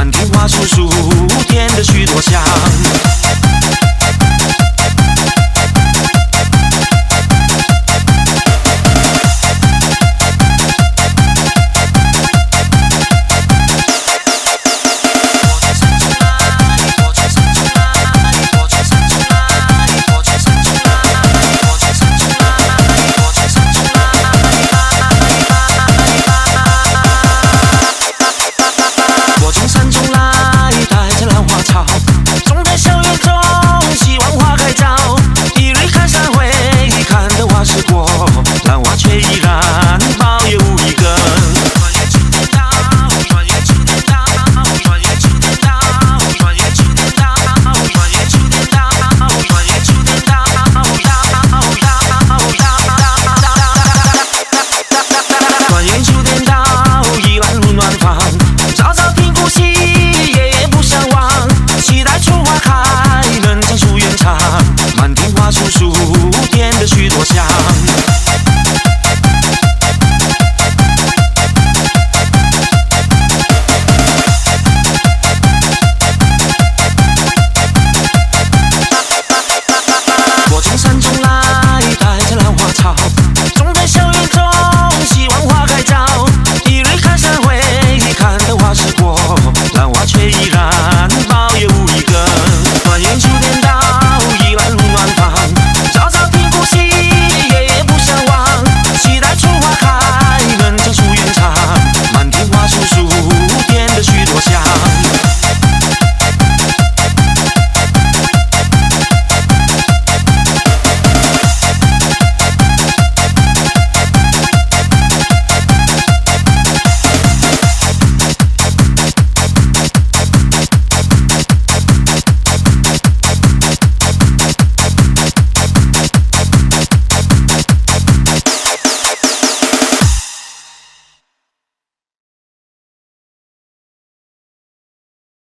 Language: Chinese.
满庭花簇簇添得许多香。down.